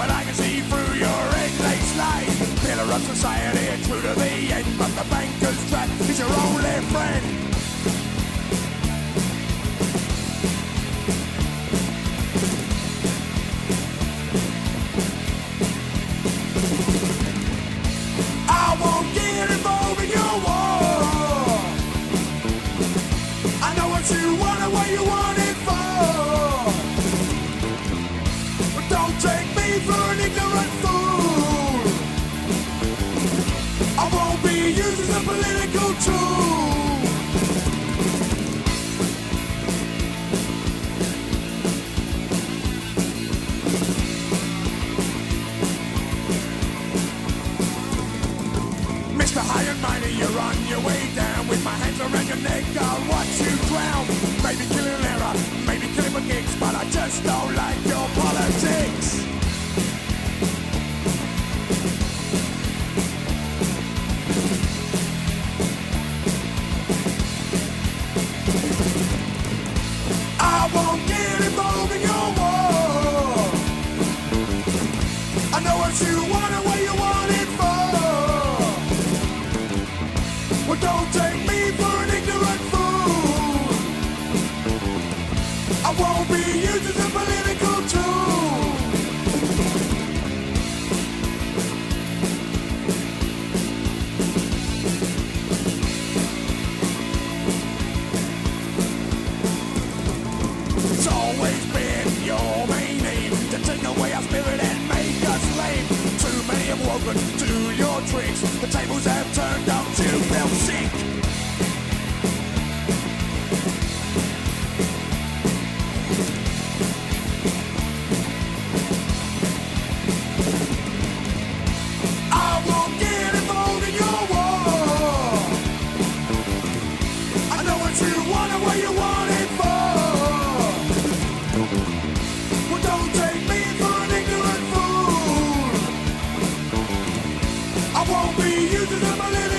Well, I can see through your English lies. Pillar of society, true to the end, but the banker's trap is your only friend. I won't get involved in your war. I know what you want and where you want. it. Political tool. Mr. High and Mighty, you're on your way down With my hands around your neck, I'll watch you don't take me for an ignorant fool. I won't be used as a political tool. It's always been your main aim to take away our spirit and make us lame. Too many have woken to your tricks. The tables have turned, I won't get involved in your war. I know what you want and you want it for. Well, don't take me for an ignorant fool. I won't be using them a